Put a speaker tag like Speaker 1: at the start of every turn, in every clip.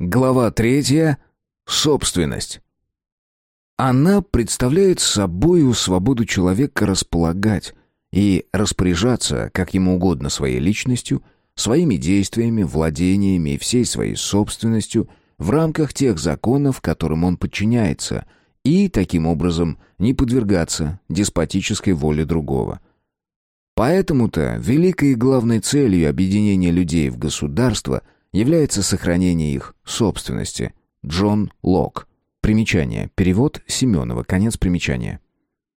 Speaker 1: Глава третья. Собственность. Она представляет собою свободу человека располагать и распоряжаться как ему угодно своей личностью, своими действиями, владениями и всей своей собственностью в рамках тех законов, которым он подчиняется, и, таким образом, не подвергаться деспотической воле другого. Поэтому-то великой и главной целью объединения людей в государство является сохранение их собственности. Джон Лок. Примечание. Перевод Семенова. Конец примечания.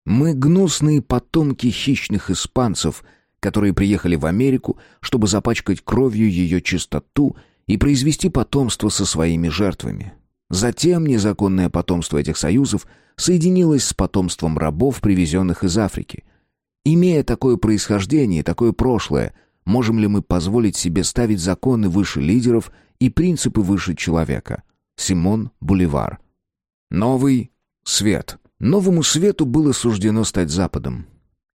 Speaker 1: Мы гнусные потомки хищных испанцев, которые приехали в Америку, чтобы запачкать кровью ее чистоту и произвести потомство со своими жертвами. Затем незаконное потомство этих союзов соединилось с потомством рабов, привезенных из Африки. Имея такое происхождение, такое прошлое, можем ли мы позволить себе ставить законы выше лидеров и принципы выше человека? Симон Буливар. Новый свет. Новому свету было суждено стать Западом.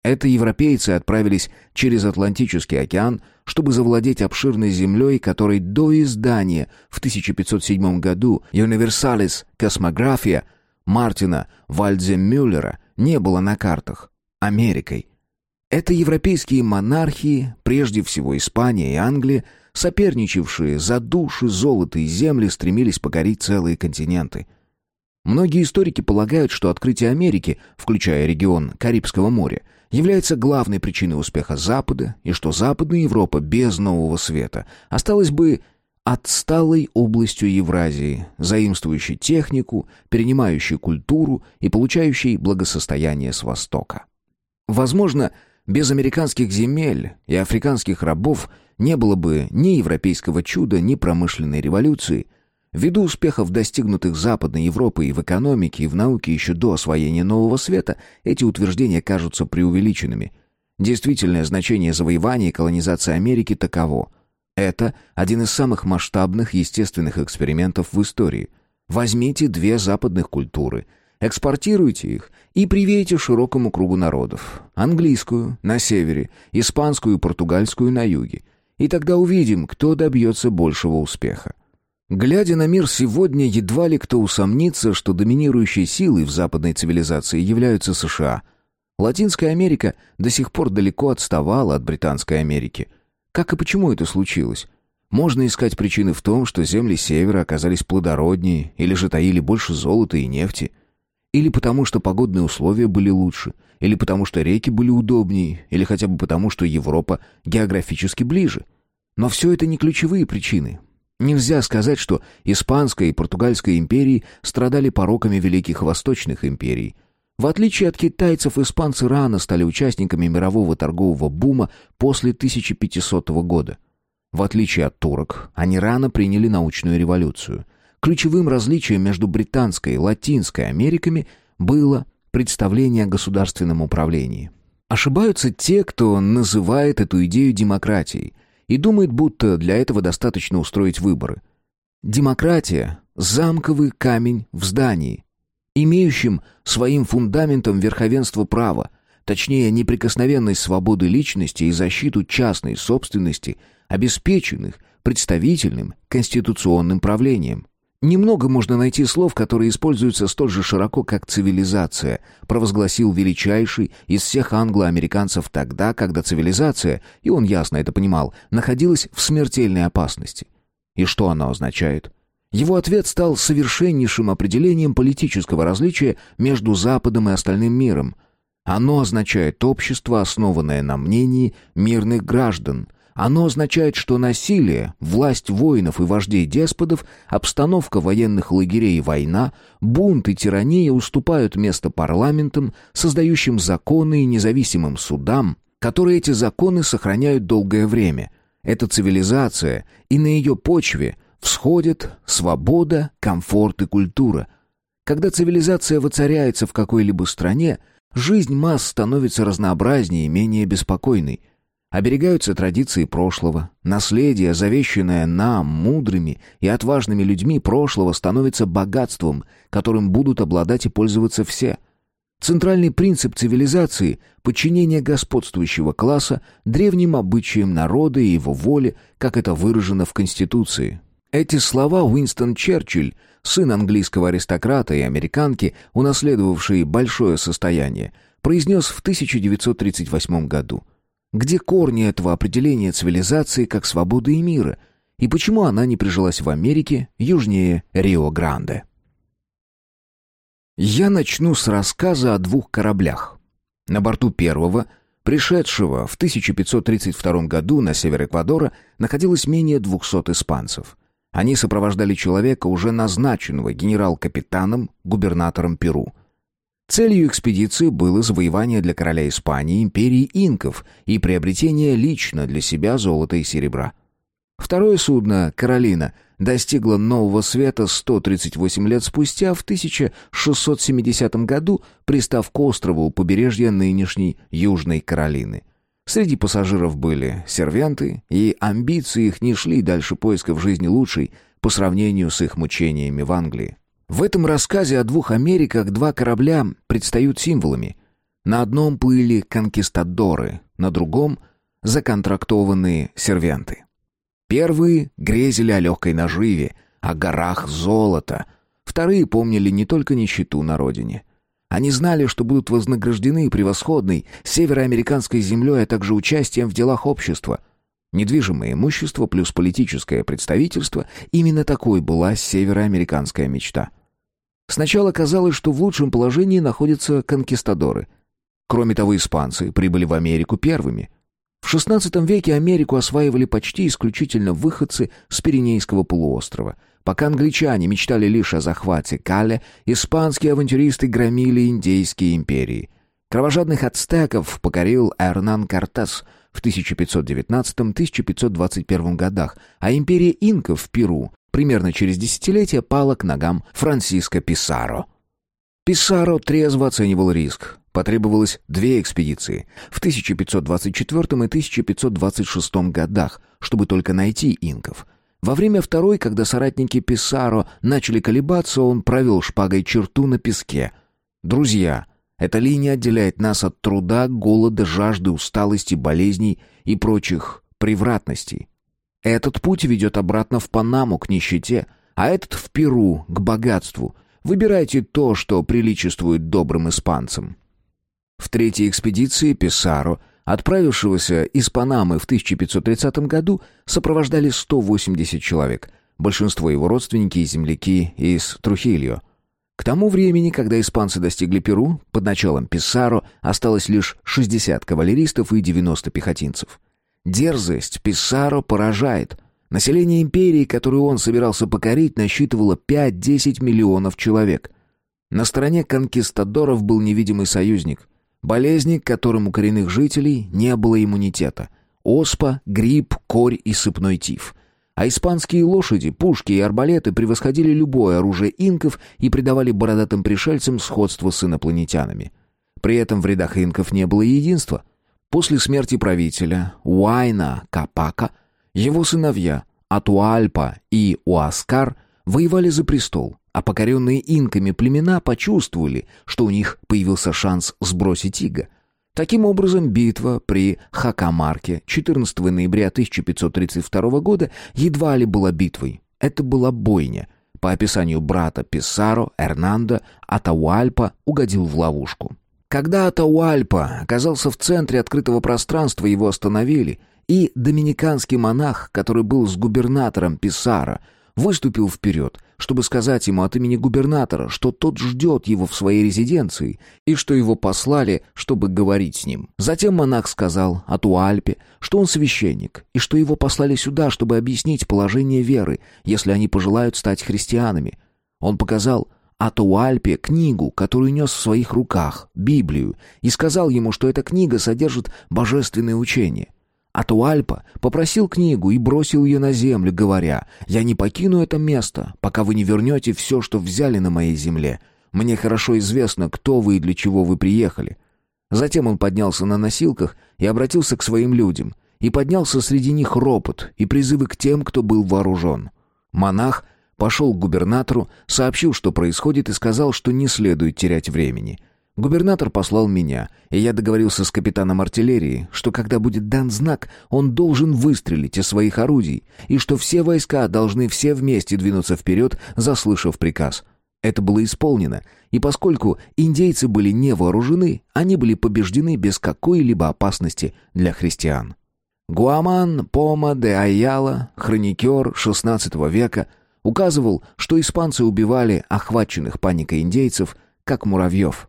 Speaker 1: Это европейцы отправились через Атлантический океан, чтобы завладеть обширной землей, которой до издания в 1507 году «Universalis Cosmographia» Мартина Вальдземюллера не было на картах. Америкой. Это европейские монархии, прежде всего Испания и Англия, соперничавшие за души, золото и земли, стремились покорить целые континенты – Многие историки полагают, что открытие Америки, включая регион Карибского моря, является главной причиной успеха Запада, и что Западная Европа без Нового Света осталась бы отсталой областью Евразии, заимствующей технику, перенимающей культуру и получающей благосостояние с Востока. Возможно, без американских земель и африканских рабов не было бы ни европейского чуда, ни промышленной революции – Ввиду успехов, достигнутых Западной Европой и в экономике, и в науке еще до освоения Нового Света, эти утверждения кажутся преувеличенными. Действительное значение завоевания и колонизации Америки таково. Это один из самых масштабных естественных экспериментов в истории. Возьмите две западных культуры, экспортируйте их и привейте широкому кругу народов. Английскую на севере, испанскую и португальскую на юге. И тогда увидим, кто добьется большего успеха. Глядя на мир сегодня, едва ли кто усомнится, что доминирующей силой в западной цивилизации являются США. Латинская Америка до сих пор далеко отставала от Британской Америки. Как и почему это случилось? Можно искать причины в том, что земли севера оказались плодороднее или же таили больше золота и нефти. Или потому, что погодные условия были лучше, или потому, что реки были удобнее, или хотя бы потому, что Европа географически ближе. Но все это не ключевые причины. Нельзя сказать, что Испанская и Португальская империи страдали пороками великих восточных империй. В отличие от китайцев, испанцы рано стали участниками мирового торгового бума после 1500 года. В отличие от турок, они рано приняли научную революцию. Ключевым различием между Британской и Латинской Америками было представление о государственном управлении. Ошибаются те, кто называет эту идею демократией – и думает, будто для этого достаточно устроить выборы. Демократия – замковый камень в здании, имеющим своим фундаментом верховенство права, точнее неприкосновенность свободы личности и защиту частной собственности, обеспеченных представительным конституционным правлением. Немного можно найти слов, которые используются столь же широко, как цивилизация, провозгласил величайший из всех англо-американцев тогда, когда цивилизация, и он ясно это понимал, находилась в смертельной опасности. И что она означает? Его ответ стал совершеннейшим определением политического различия между Западом и остальным миром. Оно означает общество, основанное на мнении мирных граждан – оно означает, что насилие, власть воинов и вождей-деспотов, обстановка военных лагерей и война, бунт и тирания уступают место парламентам, создающим законы и независимым судам, которые эти законы сохраняют долгое время. Это цивилизация, и на ее почве всходят свобода, комфорт и культура. Когда цивилизация воцаряется в какой-либо стране, жизнь масс становится разнообразнее и менее беспокойной – Оберегаются традиции прошлого. Наследие, завещанное нам, мудрыми и отважными людьми прошлого, становится богатством, которым будут обладать и пользоваться все. Центральный принцип цивилизации – подчинение господствующего класса древним обычаям народа и его воле, как это выражено в Конституции. Эти слова Уинстон Черчилль, сын английского аристократа и американки, унаследовавший большое состояние, произнес в 1938 году. Где корни этого определения цивилизации как свободы и мира? И почему она не прижилась в Америке, южнее Рио-Гранде? Я начну с рассказа о двух кораблях. На борту первого, пришедшего в 1532 году на север Эквадора, находилось менее 200 испанцев. Они сопровождали человека, уже назначенного генерал-капитаном, губернатором Перу. Целью экспедиции было завоевание для короля Испании империи инков и приобретение лично для себя золота и серебра. Второе судно «Каролина» достигло нового света 138 лет спустя, в 1670 году, пристав к острову у побережья нынешней Южной Каролины. Среди пассажиров были сервенты, и амбиции их не шли дальше поисков жизни лучшей по сравнению с их мучениями в Англии. В этом рассказе о двух Америках два корабля предстают символами. На одном плыли конкистадоры, на другом — законтрактованные сервенты. Первые грезили о легкой наживе, о горах золота. Вторые помнили не только нищету на родине. Они знали, что будут вознаграждены превосходной североамериканской землей, а также участием в делах общества. Недвижимое имущество плюс политическое представительство — именно такой была североамериканская мечта. Сначала казалось, что в лучшем положении находятся конкистадоры. Кроме того, испанцы прибыли в Америку первыми. В XVI веке Америку осваивали почти исключительно выходцы с Пиренейского полуострова — Пока англичане мечтали лишь о захвате Кале, испанские авантюристы громили индейские империи. Кровожадных ацтеков покорил Эрнан Кортес в 1519-1521 годах, а империя инков в Перу примерно через десятилетие пала к ногам Франсиско Писаро. Писаро трезво оценивал риск. Потребовалось две экспедиции в 1524 и 1526 годах, чтобы только найти инков – во время второй, когда соратники Писаро начали колебаться, он провел шпагой черту на песке. «Друзья, эта линия отделяет нас от труда, голода, жажды, усталости, болезней и прочих превратностей. Этот путь ведет обратно в Панаму к нищете, а этот в Перу к богатству. Выбирайте то, что приличествует добрым испанцам». В третьей экспедиции Писаро Отправившегося из Панамы в 1530 году сопровождали 180 человек, большинство его родственники и земляки из Трухильо. К тому времени, когда испанцы достигли Перу, под началом Писаро осталось лишь 60 кавалеристов и 90 пехотинцев. Дерзость Писаро поражает. Население империи, которую он собирался покорить, насчитывало 5-10 миллионов человек. На стороне конкистадоров был невидимый союзник — Болезни, к которым у коренных жителей не было иммунитета. Оспа, грипп, корь и сыпной тиф. А испанские лошади, пушки и арбалеты превосходили любое оружие инков и придавали бородатым пришельцам сходство с инопланетянами. При этом в рядах инков не было единства. После смерти правителя Уайна Капака его сыновья Атуальпа и Уаскар воевали за престол, а покоренные инками племена почувствовали, что у них появился шанс сбросить иго. Таким образом, битва при Хакамарке 14 ноября 1532 года едва ли была битвой. Это была бойня. По описанию брата Писаро, Эрнандо, Атауальпа угодил в ловушку. Когда Атауальпа оказался в центре открытого пространства, его остановили, и доминиканский монах, который был с губернатором Писаро, выступил вперед, чтобы сказать ему от имени губернатора, что тот ждет его в своей резиденции и что его послали, чтобы говорить с ним. Затем монах сказал Атуальпе, что он священник и что его послали сюда, чтобы объяснить положение веры, если они пожелают стать христианами. Он показал Атуальпе книгу, которую нес в своих руках, Библию, и сказал ему, что эта книга содержит божественное учение. Атуальпа попросил книгу и бросил ее на землю, говоря, «Я не покину это место, пока вы не вернете все, что взяли на моей земле. Мне хорошо известно, кто вы и для чего вы приехали». Затем он поднялся на носилках и обратился к своим людям, и поднялся среди них ропот и призывы к тем, кто был вооружен. Монах пошел к губернатору, сообщил, что происходит, и сказал, что не следует терять времени. Губернатор послал меня, и я договорился с капитаном артиллерии, что когда будет дан знак, он должен выстрелить из своих орудий, и что все войска должны все вместе двинуться вперед, заслышав приказ. Это было исполнено, и поскольку индейцы были не вооружены, они были побеждены без какой-либо опасности для христиан. Гуаман Пома де Айяла, хроникер XVI века, указывал, что испанцы убивали охваченных паникой индейцев, как муравьев.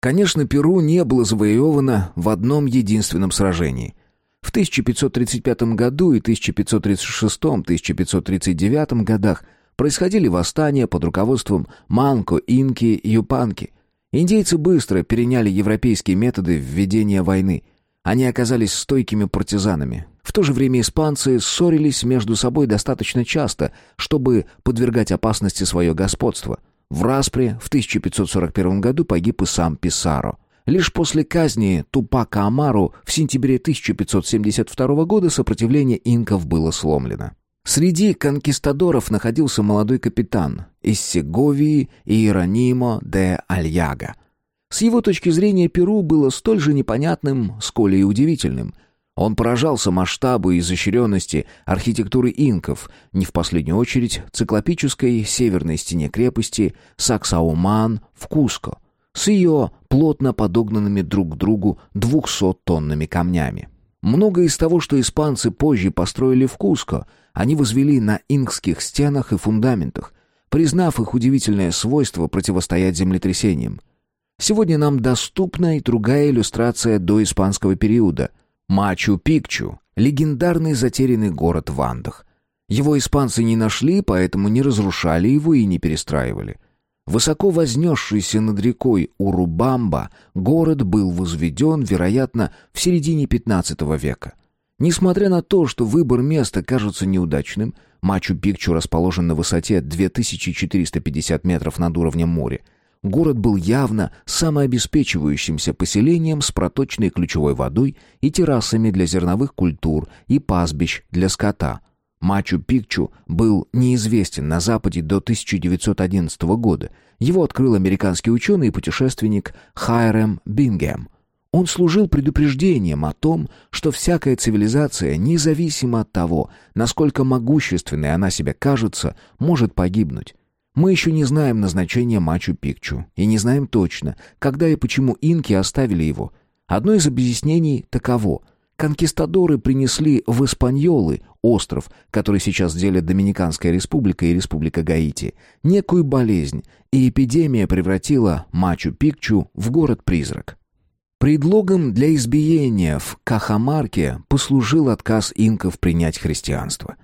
Speaker 1: Конечно, Перу не было завоевано в одном единственном сражении. В 1535 году и 1536-1539 годах происходили восстания под руководством Манко, Инки и Юпанки. Индейцы быстро переняли европейские методы введения войны. Они оказались стойкими партизанами. В то же время испанцы ссорились между собой достаточно часто, чтобы подвергать опасности свое господство – в Распре в 1541 году погиб и сам Писаро. Лишь после казни Тупака Амару в сентябре 1572 года сопротивление инков было сломлено. Среди конкистадоров находился молодой капитан из Сеговии Иеронимо де Альяга. С его точки зрения Перу было столь же непонятным, сколь и удивительным – он поражался масштабу и изощренности архитектуры инков, не в последнюю очередь циклопической северной стене крепости Саксауман в Куско, с ее плотно подогнанными друг к другу двухсоттонными камнями. Многое из того, что испанцы позже построили в Куско, они возвели на инкских стенах и фундаментах, признав их удивительное свойство противостоять землетрясениям. Сегодня нам доступна и другая иллюстрация до испанского периода – Мачу-Пикчу — легендарный затерянный город в Андах. Его испанцы не нашли, поэтому не разрушали его и не перестраивали. Высоко вознесшийся над рекой Урубамба, город был возведен, вероятно, в середине XV века. Несмотря на то, что выбор места кажется неудачным, Мачу-Пикчу расположен на высоте 2450 метров над уровнем моря — Город был явно самообеспечивающимся поселением с проточной ключевой водой и террасами для зерновых культур и пастбищ для скота. Мачу-Пикчу был неизвестен на Западе до 1911 года. Его открыл американский ученый и путешественник Хайрем Бингем. Он служил предупреждением о том, что всякая цивилизация, независимо от того, насколько могущественной она себе кажется, может погибнуть. Мы еще не знаем назначения Мачу-Пикчу и не знаем точно, когда и почему инки оставили его. Одно из объяснений таково. Конкистадоры принесли в Испаньолы, остров, который сейчас делят Доминиканская республика и Республика Гаити, некую болезнь, и эпидемия превратила Мачу-Пикчу в город-призрак. Предлогом для избиения в Кахамарке послужил отказ инков принять христианство.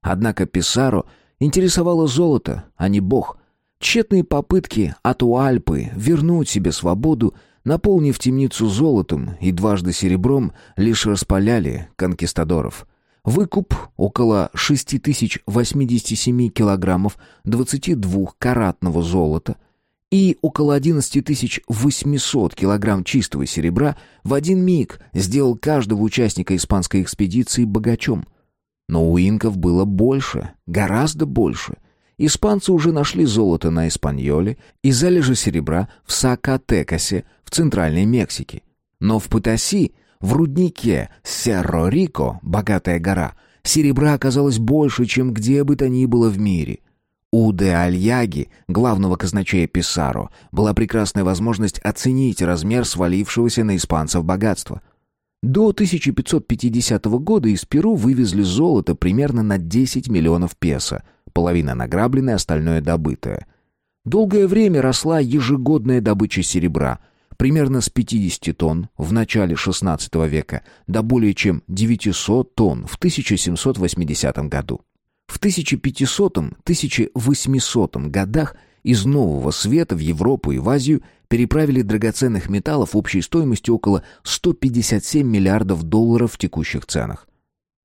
Speaker 1: Однако Писаро Интересовало золото, а не бог. Тщетные попытки Атуальпы вернуть себе свободу, наполнив темницу золотом и дважды серебром, лишь распаляли конкистадоров. Выкуп около 6087 килограммов 22-каратного золота и около 11800 килограмм чистого серебра в один миг сделал каждого участника испанской экспедиции богачом – но у инков было больше, гораздо больше. Испанцы уже нашли золото на Испаньоле и залежи серебра в Сакатекасе в Центральной Мексике. Но в Патаси, в руднике Серро-Рико, богатая гора, серебра оказалось больше, чем где бы то ни было в мире. У де Альяги, главного казначея Писаро, была прекрасная возможность оценить размер свалившегося на испанцев богатства. До 1550 года из Перу вывезли золото примерно на 10 миллионов песо, половина награбленное, остальное добытое. Долгое время росла ежегодная добыча серебра, примерно с 50 тонн в начале XVI века до более чем 900 тонн в 1780 году. В 1500-1800 годах из Нового Света в Европу и в Азию переправили драгоценных металлов общей стоимостью около 157 миллиардов долларов в текущих ценах.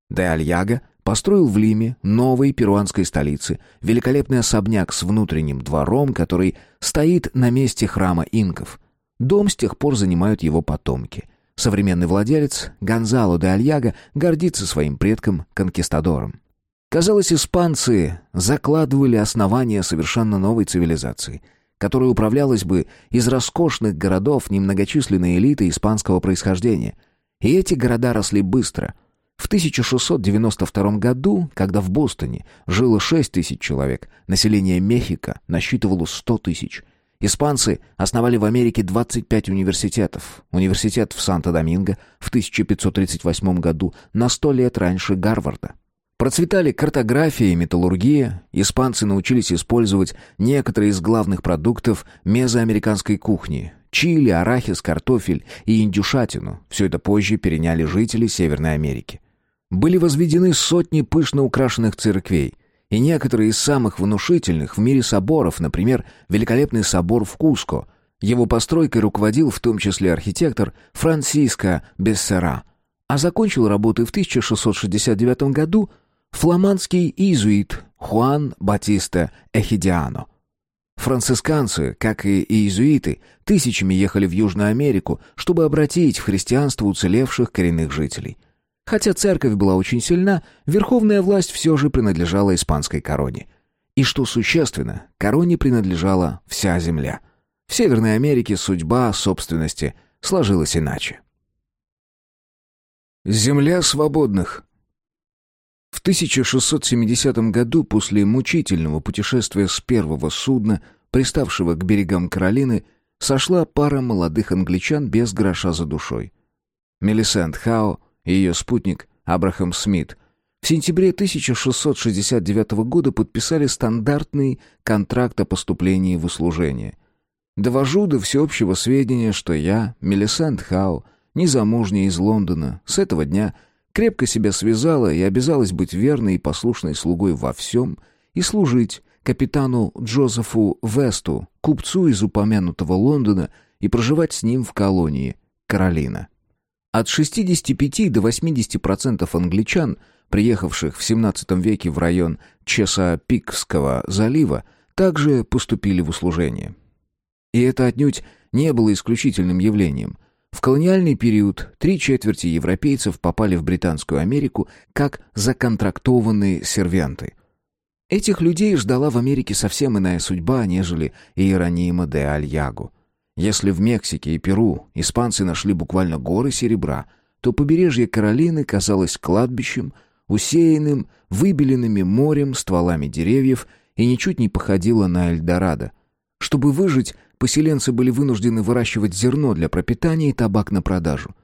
Speaker 1: Де Альяга построил в Лиме, новой перуанской столице, великолепный особняк с внутренним двором, который стоит на месте храма инков. Дом с тех пор занимают его потомки. Современный владелец, Гонзало де Альяга, гордится своим предком-конкистадором. Казалось, испанцы закладывали основания совершенно новой цивилизации – которая управлялась бы из роскошных городов немногочисленной элиты испанского происхождения. И эти города росли быстро. В 1692 году, когда в Бостоне жило 6 тысяч человек, население Мехико насчитывало 100 тысяч. Испанцы основали в Америке 25 университетов. Университет в Санто-Доминго в 1538 году, на 100 лет раньше Гарварда. Процветали картография и металлургия, испанцы научились использовать некоторые из главных продуктов мезоамериканской кухни – чили, арахис, картофель и индюшатину. Все это позже переняли жители Северной Америки. Были возведены сотни пышно украшенных церквей, и некоторые из самых внушительных в мире соборов, например, великолепный собор в Куско. Его постройкой руководил в том числе архитектор Франсиско Бессера, а закончил работы в 1669 году – Фламандский иезуит Хуан Батиста Эхидиано. Францисканцы, как и иезуиты, тысячами ехали в Южную Америку, чтобы обратить в христианство уцелевших коренных жителей. Хотя церковь была очень сильна, верховная власть все же принадлежала испанской короне. И что существенно, короне принадлежала вся земля. В Северной Америке судьба собственности сложилась иначе. Земля свободных. В 1670 году, после мучительного путешествия с первого судна, приставшего к берегам Каролины, сошла пара молодых англичан без гроша за душой. Мелисент Хао и ее спутник Абрахам Смит в сентябре 1669 года подписали стандартный контракт о поступлении в услужение. Довожу до всеобщего сведения, что я, Мелисент Хао, незамужняя из Лондона, с этого дня – Крепко себя связала и обязалась быть верной и послушной слугой во всем и служить капитану Джозефу Весту, купцу из упомянутого Лондона, и проживать с ним в колонии Каролина. От 65 до 80% англичан, приехавших в XVII веке в район Чесапикского залива, также поступили в услужение. И это отнюдь не было исключительным явлением. В колониальный период три четверти европейцев попали в Британскую Америку как законтрактованные сервенты. Этих людей ждала в Америке совсем иная судьба, нежели Иеронима де Альяго. Если в Мексике и Перу испанцы нашли буквально горы серебра, то побережье Каролины казалось кладбищем, усеянным выбеленными морем стволами деревьев и ничуть не походило на Эльдорадо. Чтобы выжить, поселенцы были вынуждены выращивать зерно для пропитания и табак на продажу.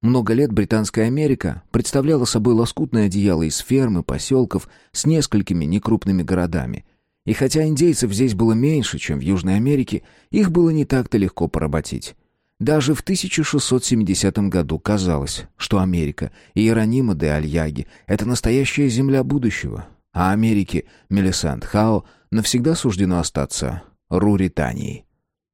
Speaker 1: Много лет Британская Америка представляла собой лоскутное одеяло из ферм и поселков с несколькими некрупными городами. И хотя индейцев здесь было меньше, чем в Южной Америке, их было не так-то легко поработить. Даже в 1670 году казалось, что Америка и Иеронима де Альяги — это настоящая земля будущего, а Америке Мелисанд Хао навсегда суждено остаться Руританией.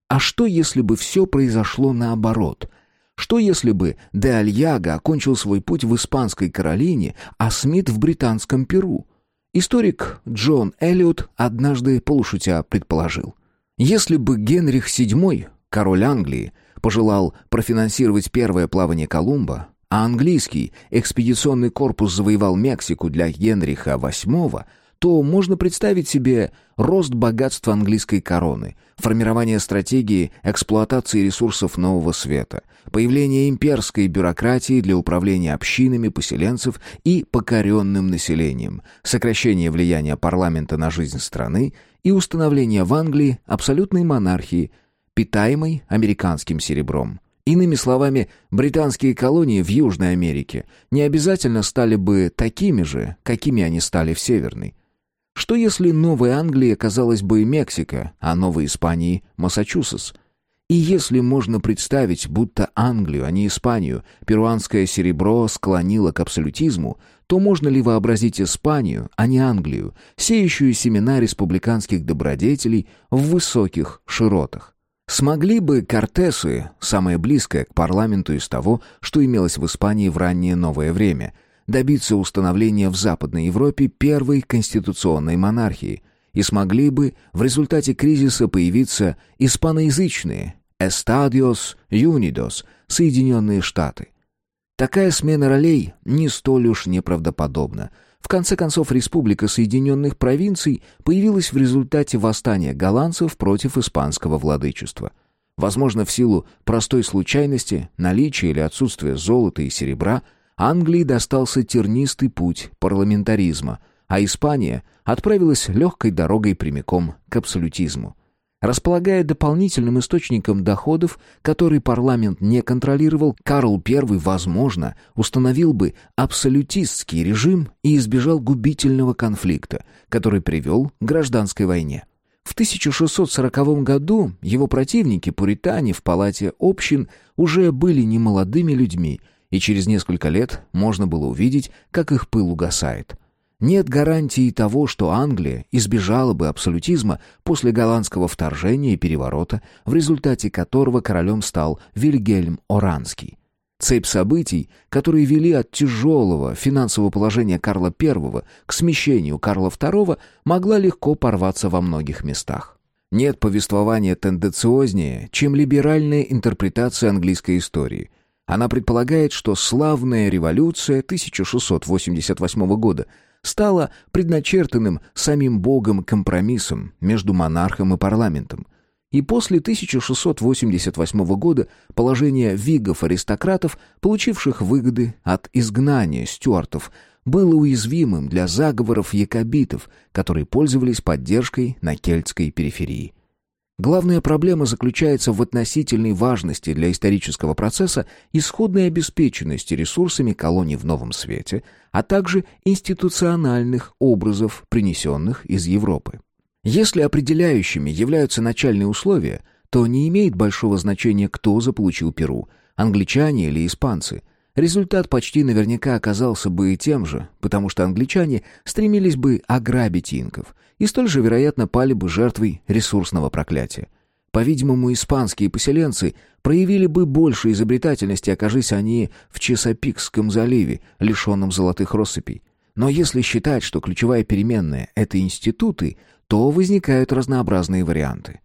Speaker 1: А что, если бы все произошло наоборот? Что, если бы де Альяго окончил свой путь в Испанской Каролине, а Смит в Британском Перу? Историк Джон Эллиот однажды полушутя предположил. Если бы Генрих VII, король Англии, пожелал профинансировать первое плавание Колумба, а английский экспедиционный корпус завоевал Мексику для Генриха VIII, то можно представить себе рост богатства английской короны, формирование стратегии эксплуатации ресурсов нового света, появление имперской бюрократии для управления общинами поселенцев и покоренным населением, сокращение влияния парламента на жизнь страны и установление в Англии абсолютной монархии, питаемой американским серебром. Иными словами, британские колонии в Южной Америке не обязательно стали бы такими же, какими они стали в Северной. Что если Новой Англией оказалась бы и Мексика, а Новой Испанией — Массачусетс? И если можно представить, будто Англию, а не Испанию, перуанское серебро склонило к абсолютизму, то можно ли вообразить Испанию, а не Англию, сеющую семена республиканских добродетелей в высоких широтах? Смогли бы Кортесы, самое близкое к парламенту из того, что имелось в Испании в раннее новое время — добиться установления в Западной Европе первой конституционной монархии и смогли бы в результате кризиса появиться испаноязычные «Estadios Unidos» Соединенные Штаты. Такая смена ролей не столь уж неправдоподобна. В конце концов, Республика Соединенных Провинций появилась в результате восстания голландцев против испанского владычества. Возможно, в силу простой случайности, наличия или отсутствия золота и серебра, Англии достался тернистый путь парламентаризма, а Испания отправилась легкой дорогой прямиком к абсолютизму. Располагая дополнительным источником доходов, который парламент не контролировал, Карл I, возможно, установил бы абсолютистский режим и избежал губительного конфликта, который привел к гражданской войне. В 1640 году его противники, пуритане в палате общин, уже были немолодыми людьми, и через несколько лет можно было увидеть, как их пыл угасает – нет гарантии того, что Англия избежала бы абсолютизма после голландского вторжения и переворота, в результате которого королем стал Вильгельм Оранский. Цепь событий, которые вели от тяжелого финансового положения Карла I к смещению Карла II, могла легко порваться во многих местах. Нет повествования тенденциознее, чем либеральная интерпретация английской истории. Она предполагает, что славная революция 1688 года – стало предначертанным самим Богом компромиссом между монархом и парламентом. И после 1688 года положение вигов-аристократов, получивших выгоды от изгнания стюартов, было уязвимым для заговоров якобитов, которые пользовались поддержкой на кельтской периферии. Главная проблема заключается в относительной важности для исторического процесса исходной обеспеченности ресурсами колоний в Новом Свете, а также институциональных образов, принесенных из Европы. Если определяющими являются начальные условия, то не имеет большого значения, кто заполучил Перу – англичане или испанцы – Результат почти наверняка оказался бы и тем же, потому что англичане стремились бы ограбить инков и столь же, вероятно, пали бы жертвой ресурсного проклятия. По-видимому, испанские поселенцы проявили бы больше изобретательности, окажись они в Чесопикском заливе, лишенном золотых россыпей. Но если считать, что ключевая переменная — это институты, то возникают разнообразные варианты.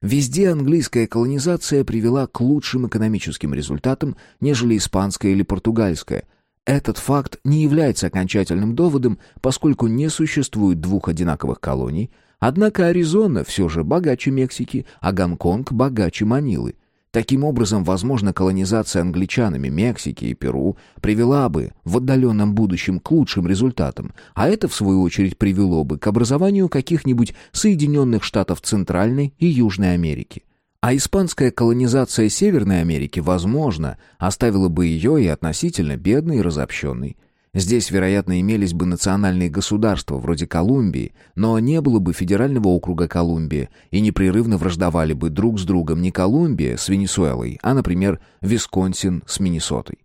Speaker 1: Везде английская колонизация привела к лучшим экономическим результатам, нежели испанская или португальская. Этот факт не является окончательным доводом, поскольку не существует двух одинаковых колоний, однако Аризона все же богаче Мексики, а Гонконг богаче Манилы. Таким образом, возможно, колонизация англичанами Мексики и Перу привела бы в отдаленном будущем к лучшим результатам, а это, в свою очередь, привело бы к образованию каких-нибудь Соединенных Штатов Центральной и Южной Америки. А испанская колонизация Северной Америки, возможно, оставила бы ее и относительно бедной и разобщенной. Здесь, вероятно, имелись бы национальные государства вроде Колумбии, но не было бы федерального округа Колумбия, и непрерывно враждовали бы друг с другом не Колумбия с Венесуэлой, а, например, Висконсин с Миннесотой.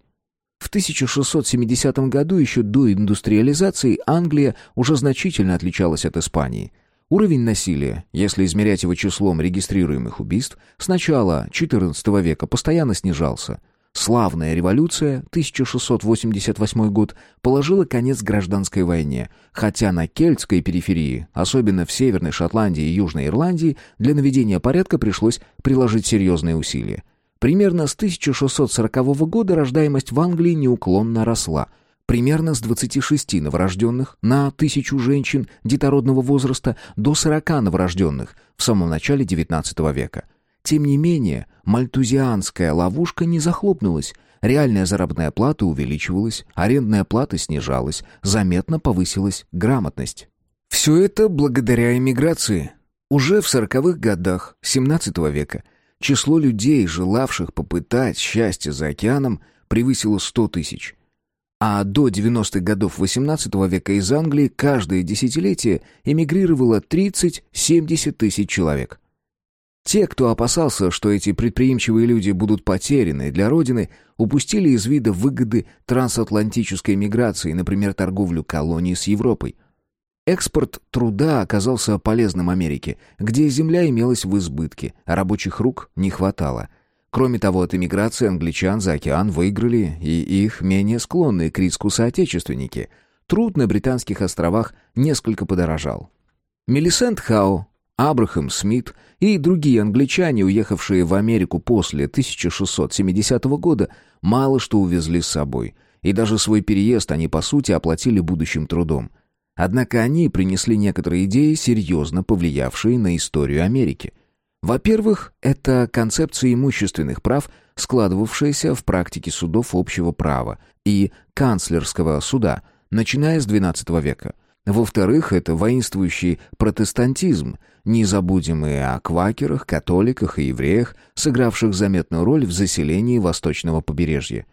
Speaker 1: В 1670 году, еще до индустриализации, Англия уже значительно отличалась от Испании. Уровень насилия, если измерять его числом регистрируемых убийств, с начала XIV века постоянно снижался – Славная революция, 1688 год, положила конец гражданской войне, хотя на кельтской периферии, особенно в Северной Шотландии и Южной Ирландии, для наведения порядка пришлось приложить серьезные усилия. Примерно с 1640 года рождаемость в Англии неуклонно росла. Примерно с 26 новорожденных на тысячу женщин детородного возраста до 40 новорожденных в самом начале XIX века – тем не менее, мальтузианская ловушка не захлопнулась. Реальная заработная плата увеличивалась, арендная плата снижалась, заметно повысилась грамотность. Все это благодаря эмиграции. Уже в сороковых годах XVII века число людей, желавших попытать счастье за океаном, превысило 100 тысяч. А до 90-х годов XVIII века из Англии каждое десятилетие эмигрировало 30-70 тысяч человек. Те, кто опасался, что эти предприимчивые люди будут потеряны для Родины, упустили из вида выгоды трансатлантической миграции, например, торговлю колоний с Европой. Экспорт труда оказался полезным Америке, где земля имелась в избытке, а рабочих рук не хватало. Кроме того, от эмиграции англичан за океан выиграли и их менее склонные к риску соотечественники. Труд на Британских островах несколько подорожал. Мелисент Хау Абрахам Смит и другие англичане, уехавшие в Америку после 1670 года, мало что увезли с собой. и даже свой переезд они, по сути, оплатили будущим трудом. Однако они принесли некоторые идеи, серьезно повлиявшие на историю Америки. Во-первых, это концепция имущественных прав, складывавшаяся в практике судов общего права и канцлерского суда, начиная с XII века. Во-вторых, это воинствующий протестантизм. Не забудем и о квакерах, католиках и евреях, сыгравших заметную роль в заселении восточного побережья.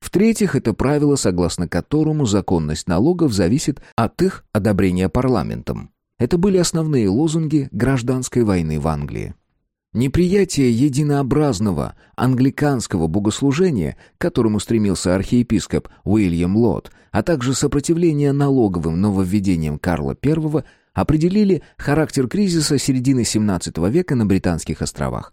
Speaker 1: В-третьих, это правило, согласно которому законность налогов зависит от их одобрения парламентом. Это были основные лозунги гражданской войны в Англии. Неприятие единообразного англиканского богослужения, к которому стремился архиепископ Уильям Лот, а также сопротивление налоговым нововведениям Карла I определили характер кризиса середины XVII века на Британских островах.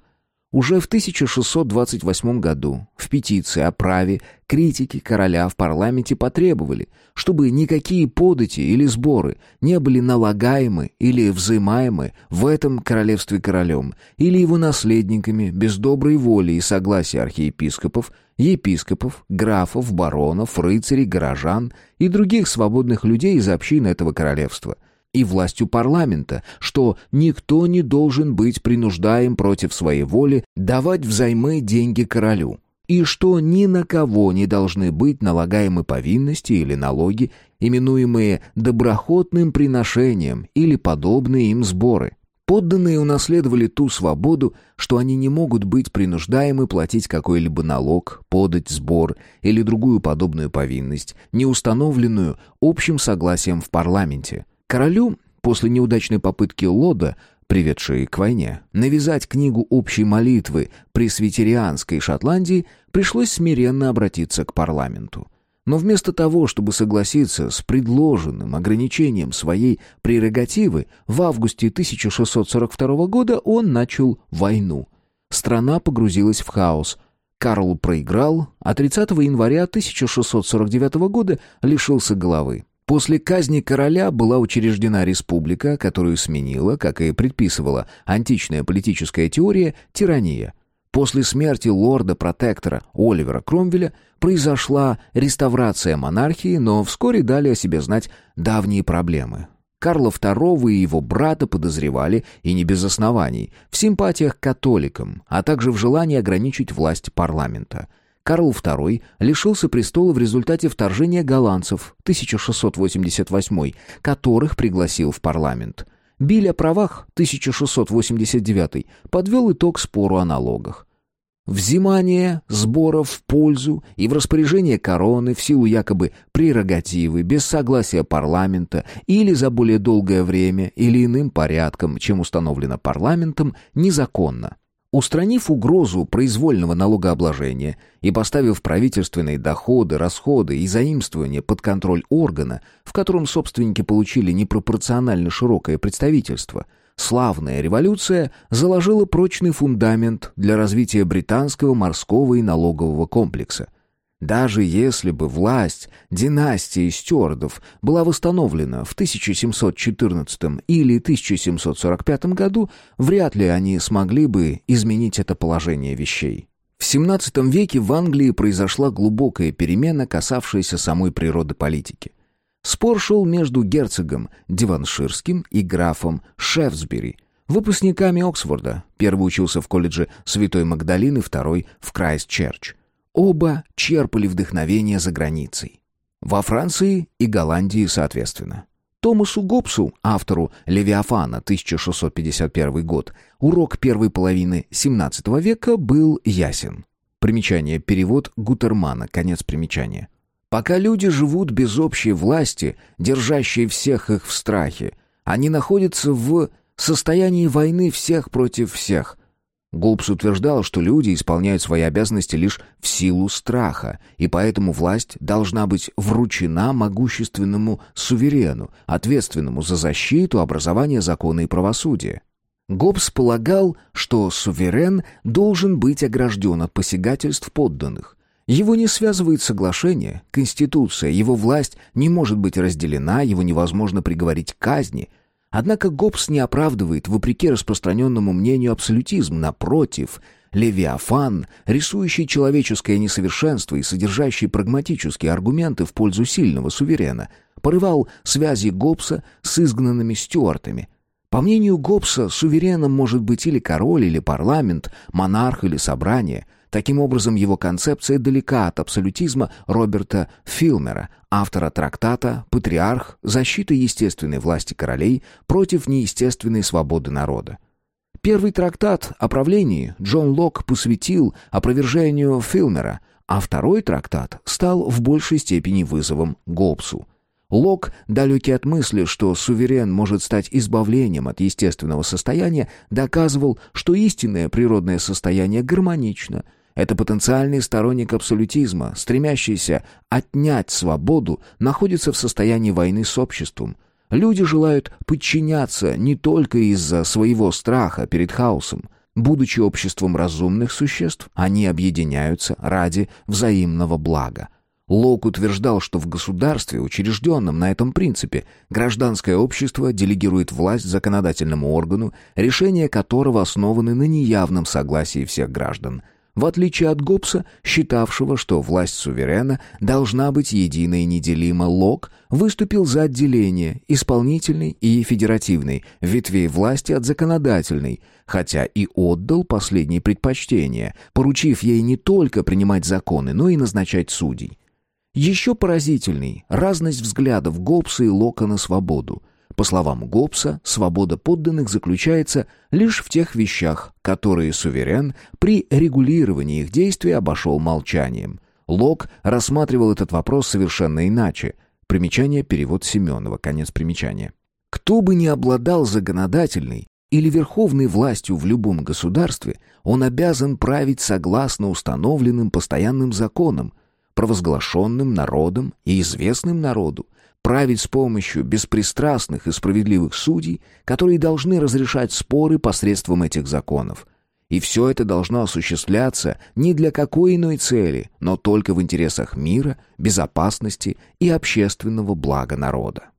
Speaker 1: Уже в 1628 году в петиции о праве критики короля в парламенте потребовали, чтобы никакие подати или сборы не были налагаемы или взимаемы в этом королевстве королем или его наследниками без доброй воли и согласия архиепископов, епископов, графов, баронов, рыцарей, горожан и других свободных людей из общин этого королевства – и властью парламента, что никто не должен быть принуждаем против своей воли давать взаймы деньги королю, и что ни на кого не должны быть налагаемы повинности или налоги, именуемые доброходным приношением или подобные им сборы. Подданные унаследовали ту свободу, что они не могут быть принуждаемы платить какой-либо налог, подать сбор или другую подобную повинность, не установленную общим согласием в парламенте – Королю, после неудачной попытки Лода, приведшей к войне, навязать книгу общей молитвы пресвитерианской Шотландии, пришлось смиренно обратиться к парламенту. Но вместо того, чтобы согласиться с предложенным ограничением своей прерогативы, в августе 1642 года он начал войну. Страна погрузилась в хаос. Карл проиграл, а 30 января 1649 года лишился головы. После казни короля была учреждена республика, которую сменила, как и предписывала античная политическая теория, тирания. После смерти лорда-протектора Оливера Кромвеля произошла реставрация монархии, но вскоре дали о себе знать давние проблемы. Карла II и его брата подозревали, и не без оснований, в симпатиях к католикам, а также в желании ограничить власть парламента – Карл II лишился престола в результате вторжения голландцев 1688, которых пригласил в парламент. Биль о правах 1689 подвел итог спору о налогах. Взимание сборов в пользу и в распоряжение короны в силу якобы прерогативы без согласия парламента или за более долгое время или иным порядком, чем установлено парламентом, незаконно. Устранив угрозу произвольного налогообложения и поставив правительственные доходы, расходы и заимствования под контроль органа, в котором собственники получили непропорционально широкое представительство, славная революция заложила прочный фундамент для развития британского морского и налогового комплекса. Даже если бы власть династии стюардов была восстановлена в 1714 или 1745 году, вряд ли они смогли бы изменить это положение вещей. В XVII веке в Англии произошла глубокая перемена, касавшаяся самой природы политики. Спор шел между герцогом Девонширским и графом Шефсбери, выпускниками Оксфорда. Первый учился в колледже Святой Магдалины, второй — в Крайст-Черч. Оба черпали вдохновение за границей. Во Франции и Голландии соответственно. Томасу Гоббсу, автору «Левиафана» 1651 год, урок первой половины XVII века был ясен. Примечание, перевод Гутермана, конец примечания. Пока люди живут без общей власти, держащей всех их в страхе, они находятся в состоянии войны всех против всех – Голбс утверждал, что люди исполняют свои обязанности лишь в силу страха, и поэтому власть должна быть вручена могущественному суверену, ответственному за защиту, образование закона и правосудия. Гоббс полагал, что суверен должен быть огражден от посягательств подданных. Его не связывает соглашение, конституция, его власть не может быть разделена, его невозможно приговорить к казни – Однако Гоббс не оправдывает, вопреки распространенному мнению, абсолютизм. Напротив, Левиафан, рисующий человеческое несовершенство и содержащий прагматические аргументы в пользу сильного суверена, порывал связи Гоббса с изгнанными стюартами. По мнению Гоббса, сувереном может быть или король, или парламент, монарх или собрание. Таким образом, его концепция далека от абсолютизма Роберта Филмера, автора трактата «Патриарх. Защита естественной власти королей против неестественной свободы народа». Первый трактат о правлении Джон Лок посвятил опровержению Филмера, а второй трактат стал в большей степени вызовом Гоббсу. Лок, далекий от мысли, что суверен может стать избавлением от естественного состояния, доказывал, что истинное природное состояние гармонично. Это потенциальный сторонник абсолютизма, стремящийся отнять свободу, находится в состоянии войны с обществом. Люди желают подчиняться не только из-за своего страха перед хаосом. Будучи обществом разумных существ, они объединяются ради взаимного блага. Лок утверждал, что в государстве, учрежденном на этом принципе, гражданское общество делегирует власть законодательному органу, решения которого основаны на неявном согласии всех граждан – в отличие от Гоббса, считавшего, что власть суверена должна быть единой и неделима, Лок выступил за отделение исполнительной и федеративной ветвей власти от законодательной, хотя и отдал последнее предпочтение, поручив ей не только принимать законы, но и назначать судей. Еще поразительней разность взглядов Гоббса и Лока на свободу – по словам Гоббса, свобода подданных заключается лишь в тех вещах, которые суверен при регулировании их действий обошел молчанием. Лок рассматривал этот вопрос совершенно иначе. Примечание перевод Семенова, конец примечания. Кто бы ни обладал законодательной или верховной властью в любом государстве, он обязан править согласно установленным постоянным законам, провозглашенным народом и известным народу, править с помощью беспристрастных и справедливых судей, которые должны разрешать споры посредством этих законов. И все это должно осуществляться не для какой иной цели, но только в интересах мира, безопасности и общественного блага народа.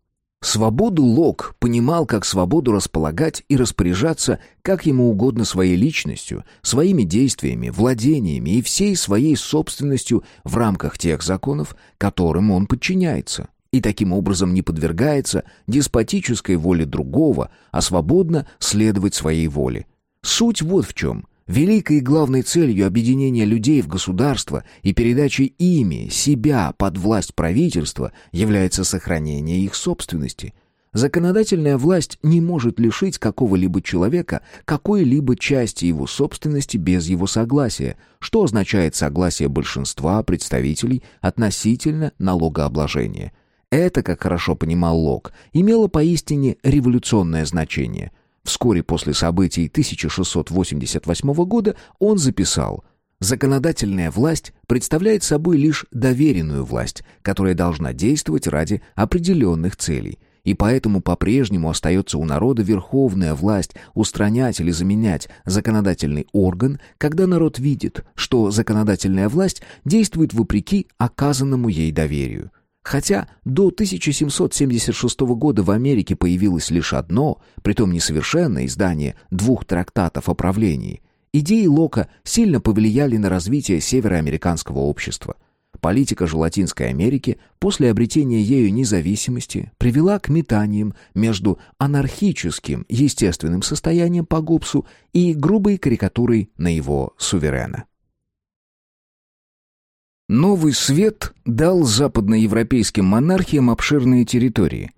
Speaker 1: Свободу Лок понимал как свободу располагать и распоряжаться как ему угодно своей личностью, своими действиями, владениями и всей своей собственностью в рамках тех законов, которым он подчиняется и таким образом не подвергается деспотической воле другого, а свободно следовать своей воле. Суть вот в чем. Великой и главной целью объединения людей в государство и передачи ими себя под власть правительства является сохранение их собственности. Законодательная власть не может лишить какого-либо человека какой-либо части его собственности без его согласия, что означает согласие большинства представителей относительно налогообложения – это, как хорошо понимал Лок, имело поистине революционное значение. Вскоре после событий 1688 года он записал «Законодательная власть представляет собой лишь доверенную власть, которая должна действовать ради определенных целей» и поэтому по-прежнему остается у народа верховная власть устранять или заменять законодательный орган, когда народ видит, что законодательная власть действует вопреки оказанному ей доверию. Хотя до 1776 года в Америке появилось лишь одно, притом несовершенное издание двух трактатов о правлении, идеи Лока сильно повлияли на развитие североамериканского общества. Политика же Латинской Америки после обретения ею независимости привела к метаниям между анархическим естественным состоянием по Гоббсу и грубой карикатурой на его суверена. Новый свет дал западноевропейским монархиям обширные территории.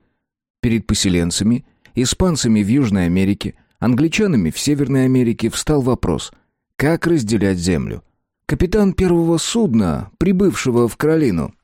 Speaker 1: Перед поселенцами, испанцами в Южной Америке, англичанами в Северной Америке встал вопрос, как разделять землю. Капитан первого судна, прибывшего в Каролину,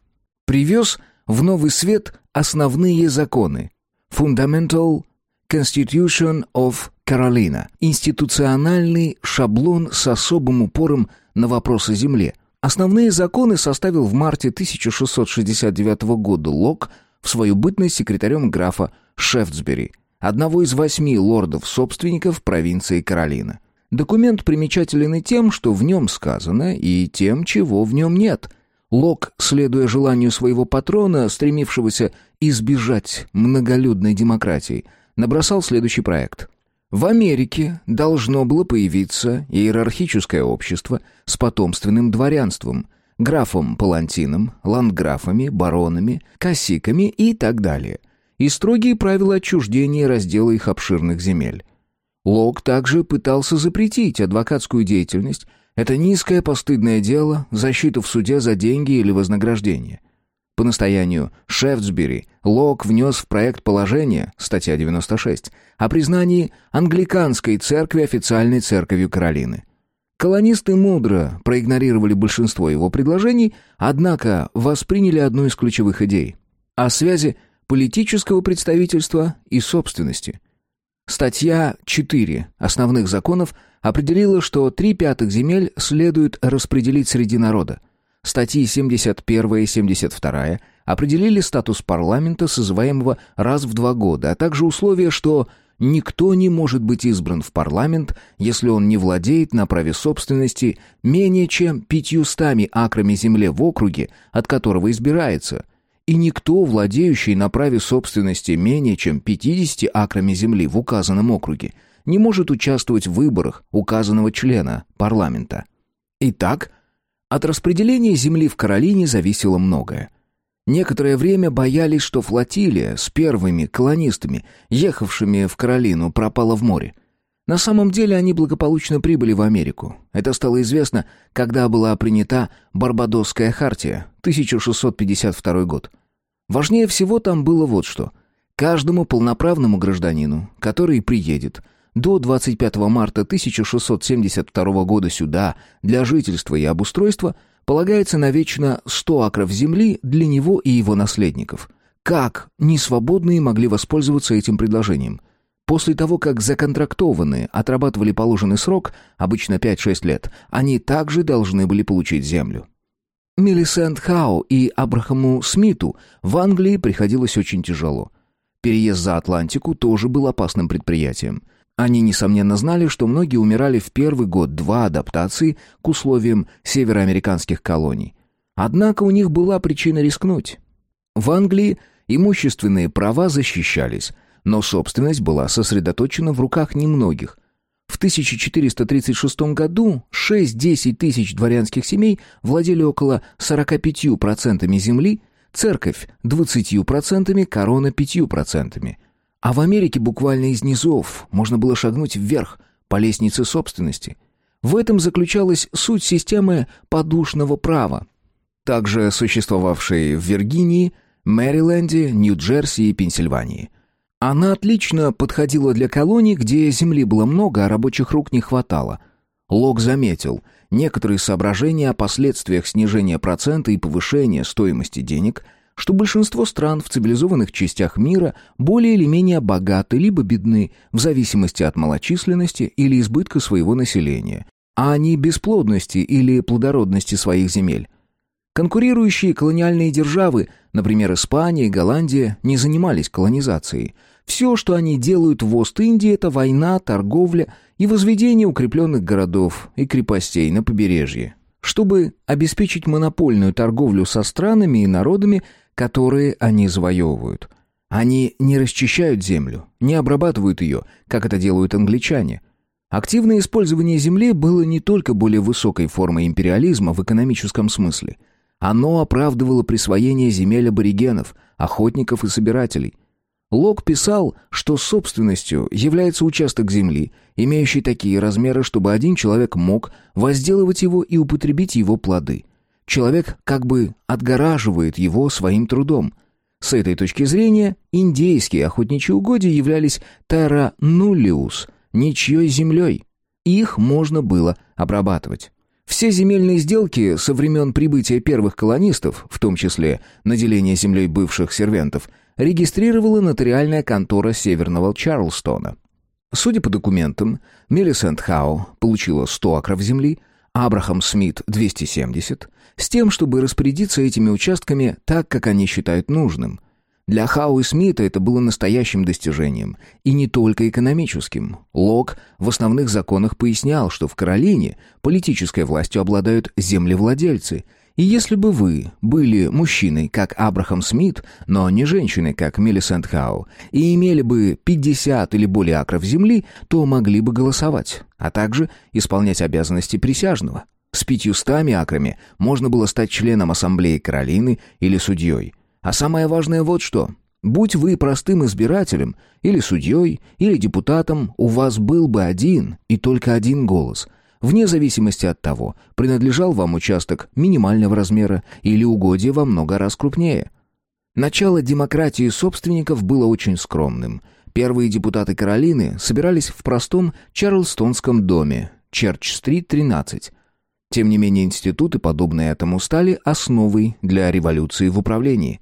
Speaker 1: привез в Новый Свет основные законы. Fundamental Constitution of Carolina. Институциональный шаблон с особым упором на вопросы земли – Основные законы составил в марте 1669 года Лок в свою бытность секретарем графа Шефтсбери, одного из восьми лордов-собственников провинции Каролина. Документ примечателен и тем, что в нем сказано, и тем, чего в нем нет. Лок, следуя желанию своего патрона, стремившегося избежать многолюдной демократии, набросал следующий проект. В Америке должно было появиться иерархическое общество с потомственным дворянством, графом Палантином, ландграфами, баронами, косиками и так далее, и строгие правила отчуждения и раздела их обширных земель. Лок также пытался запретить адвокатскую деятельность, это низкое постыдное дело, защиту в суде за деньги или вознаграждение. По настоянию Шефтсбери Лок внес в проект положение, статья 96, о признании англиканской церкви официальной церковью Каролины. Колонисты мудро проигнорировали большинство его предложений, однако восприняли одну из ключевых идей – о связи политического представительства и собственности. Статья 4 основных законов определила, что три пятых земель следует распределить среди народа. Статьи 71 и 72 определили статус парламента, созываемого раз в два года, а также условие, что никто не может быть избран в парламент, если он не владеет на праве собственности менее чем пятьюстами акрами земли в округе, от которого избирается, и никто, владеющий на праве собственности менее чем 50 акрами земли в указанном округе, не может участвовать в выборах указанного члена парламента. Итак, от распределения земли в Каролине зависело многое. Некоторое время боялись, что флотилия с первыми колонистами, ехавшими в Каролину, пропала в море. На самом деле они благополучно прибыли в Америку. Это стало известно, когда была принята Барбадосская хартия, 1652 год. Важнее всего там было вот что. Каждому полноправному гражданину, который приедет – до 25 марта 1672 года сюда для жительства и обустройства полагается навечно 100 акров земли для него и его наследников. Как несвободные могли воспользоваться этим предложением? После того, как законтрактованные отрабатывали положенный срок, обычно 5-6 лет, они также должны были получить землю. Мелисент Хау и Абрахаму Смиту в Англии приходилось очень тяжело. Переезд за Атлантику тоже был опасным предприятием – они, несомненно, знали, что многие умирали в первый год-два адаптации к условиям североамериканских колоний. Однако у них была причина рискнуть. В Англии имущественные права защищались, но собственность была сосредоточена в руках немногих. В 1436 году 6-10 тысяч дворянских семей владели около 45% земли, церковь – 20%, корона – 5%. А в Америке буквально из низов можно было шагнуть вверх по лестнице собственности. В этом заключалась суть системы подушного права, также существовавшей в Виргинии, Мэриленде, Нью-Джерси и Пенсильвании. Она отлично подходила для колоний, где земли было много, а рабочих рук не хватало. Лок заметил некоторые соображения о последствиях снижения процента и повышения стоимости денег – что большинство стран в цивилизованных частях мира более или менее богаты либо бедны в зависимости от малочисленности или избытка своего населения, а не бесплодности или плодородности своих земель. Конкурирующие колониальные державы, например, Испания и Голландия, не занимались колонизацией. Все, что они делают в Ост-Индии, это война, торговля и возведение укрепленных городов и крепостей на побережье. Чтобы обеспечить монопольную торговлю со странами и народами, которые они завоевывают. Они не расчищают землю, не обрабатывают ее, как это делают англичане. Активное использование земли было не только более высокой формой империализма в экономическом смысле. Оно оправдывало присвоение земель аборигенов, охотников и собирателей. Лок писал, что собственностью является участок земли, имеющий такие размеры, чтобы один человек мог возделывать его и употребить его плоды – Человек как бы отгораживает его своим трудом. С этой точки зрения индейские охотничьи угодья являлись терра нуллиус, ничьей землей. Их можно было обрабатывать. Все земельные сделки со времен прибытия первых колонистов, в том числе наделение землей бывших сервентов, регистрировала нотариальная контора Северного Чарлстона. Судя по документам, Мелисент Хау получила 100 акров земли, Абрахам Смит – 270, с тем, чтобы распорядиться этими участками так, как они считают нужным. Для Хау и Смита это было настоящим достижением, и не только экономическим. Лок в основных законах пояснял, что в Каролине политической властью обладают землевладельцы, И если бы вы были мужчиной, как Абрахам Смит, но не женщиной, как Миллисент Хау, и имели бы 50 или более акров земли, то могли бы голосовать, а также исполнять обязанности присяжного. С пятьюстами акрами можно было стать членом Ассамблеи Каролины или судьей. А самое важное вот что. Будь вы простым избирателем, или судьей, или депутатом, у вас был бы один и только один голос – вне зависимости от того, принадлежал вам участок минимального размера или угодье во много раз крупнее. Начало демократии собственников было очень скромным. Первые депутаты Каролины собирались в простом Чарльстонском доме, Черч-стрит, 13. Тем не менее, институты, подобные этому, стали основой для революции в управлении.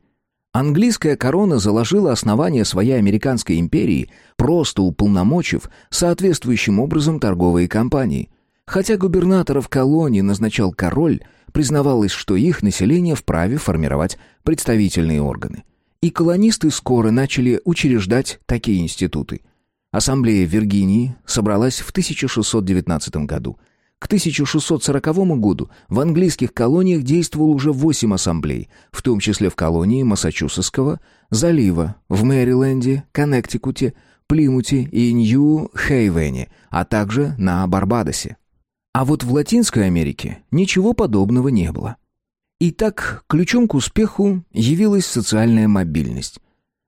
Speaker 1: Английская корона заложила основание своей американской империи, просто уполномочив соответствующим образом торговые компании – Хотя губернаторов колоний назначал король, признавалось, что их население вправе формировать представительные органы. И колонисты скоро начали учреждать такие институты. Ассамблея Виргинии собралась в 1619 году. К 1640 году в английских колониях действовало уже восемь ассамблей, в том числе в колонии Массачусетского залива, в Мэриленде, Коннектикуте, Плимуте и Нью-Хейвене, а также на Барбадосе. А вот в Латинской Америке ничего подобного не было. Итак, ключом к успеху явилась социальная мобильность.